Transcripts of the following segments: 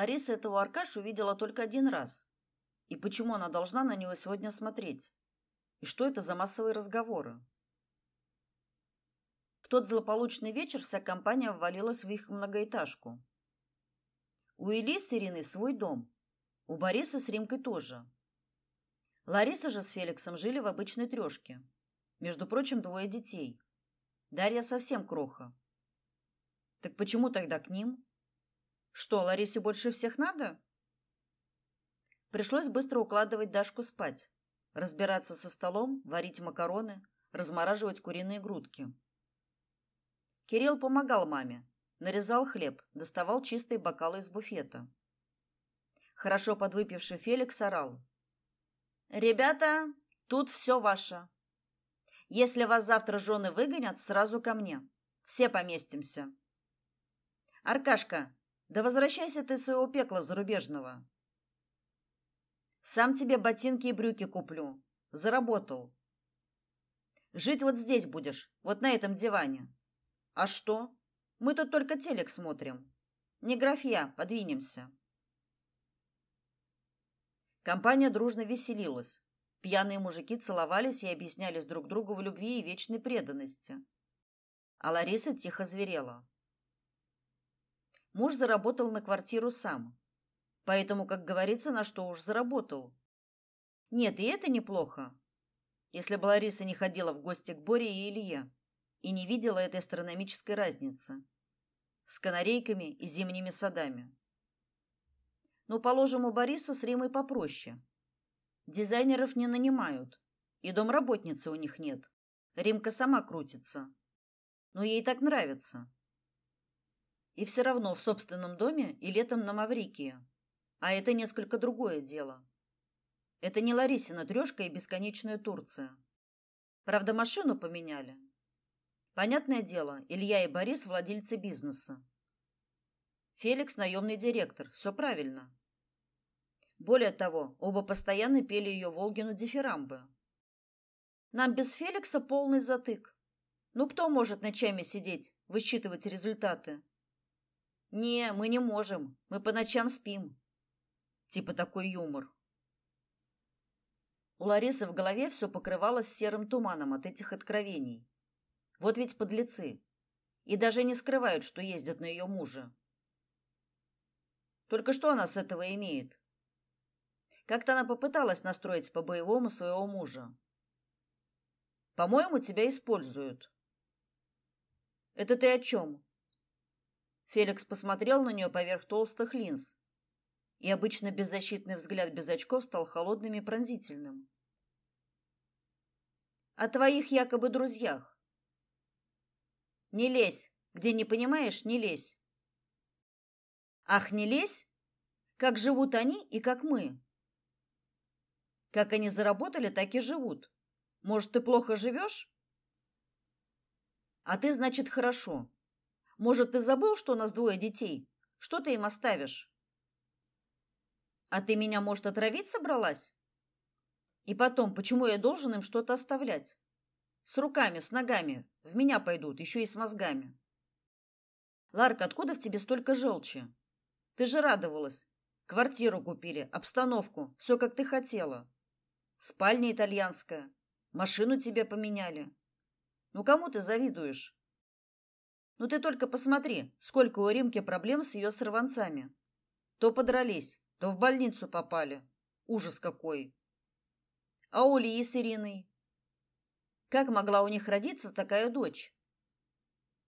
Лариса этого Аркашу видела только один раз. И почему она должна на него сегодня смотреть? И что это за массовые разговоры? В тот злополучный вечер вся компания ввалилась в их многоэтажку. У Ильи с Ириной свой дом, у Бориса с Римкой тоже. Лариса же с Феликсом жили в обычной трёшке. Между прочим, двое детей. Дарья совсем кроха. Так почему тогда к ним? Что, Ларисе больше всех надо? Пришлось быстро укладывать Дашку спать, разбираться со столом, варить макароны, размораживать куриные грудки. Кирилл помогал маме, нарезал хлеб, доставал чистые бокалы из буфета. Хорошо подвыпивший Феликс орал: Ребята, тут все ваше. Если вас завтра жены выгонят, сразу ко мне. Все поместимся. Аркашка, да возвращайся ты своего пекла зарубежного. Сам тебе ботинки и брюки куплю. Заработал. Жить вот здесь будешь, вот на этом диване. А что? Мы тут только телек смотрим. Не графья, подвинемся. Компания дружно веселилась. Пьяные мужики целовались и объяснялись друг другу в любви и вечной преданности. А Лариса тихо зверела. Муж заработал на квартиру сам. Поэтому, как говорится, на что уж заработал. Нет, и это неплохо. Если бы Лариса не ходила в гости к Боре и Илье и не видела этой астрономической разницы с канарейками и зимними садами. Но, положим, у Бориса с Римой попроще. Дизайнеров не нанимают, и домработницы у них нет. Римка сама крутится. Но ей так нравится. И все равно в собственном доме и летом на Маврикии. А это несколько другое дело. Это не Ларисина трёшка и бесконечная Турция. Правда, машину поменяли. Понятное дело, Илья и Борис владельцы бизнеса. Феликс наемный директор. Все правильно. Более того, оба постоянно пели ее Волгину дифирамбы. Нам без Феликса полный затык. Ну кто может ночами сидеть, высчитывать результаты? Не, мы не можем. Мы по ночам спим. Типа такой юмор. У Ларисы в голове все покрывалось серым туманом от этих откровений. Вот ведь подлецы. И даже не скрывают, что ездят на ее мужа. Только что она с этого имеет? Как-то она попыталась настроить по-боевому своего мужа. По-моему, тебя используют. Это ты о чем? Феликс посмотрел на нее поверх толстых линз, и обычно беззащитный взгляд без очков стал холодным и пронзительным. О твоих якобы друзьях. Не лезь, где не понимаешь, не лезь. Ах, не лезь? Как живут они и как мы? Как они заработали, так и живут. Может, ты плохо живешь? А ты, значит, хорошо. Может, ты забыл, что у нас двое детей? Что ты им оставишь? А ты меня, может, отравить собралась? И потом, почему я должен им что-то оставлять? С руками, с ногами, в меня пойдут, еще и с мозгами. Ларка, откуда в тебе столько желчи? Ты же радовалась. Квартиру купили, обстановку, все как ты хотела. Спальня итальянская. Машину тебе поменяли. Ну кому ты завидуешь? Ну ты только посмотри, сколько у Римки проблем с ее сорванцами. То подрались, то в больницу попали. Ужас какой. А у Лии с Ириной? Как могла у них родиться такая дочь?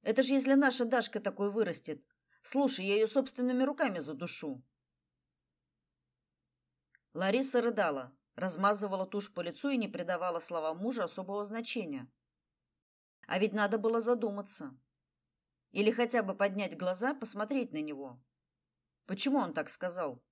Это же если наша Дашка такой вырастет. Слушай, я ее собственными руками задушу. Лариса рыдала, размазывала тушь по лицу и не придавала словам мужа особого значения. А ведь надо было задуматься. Или хотя бы поднять глаза, посмотреть на него. Почему он так сказал?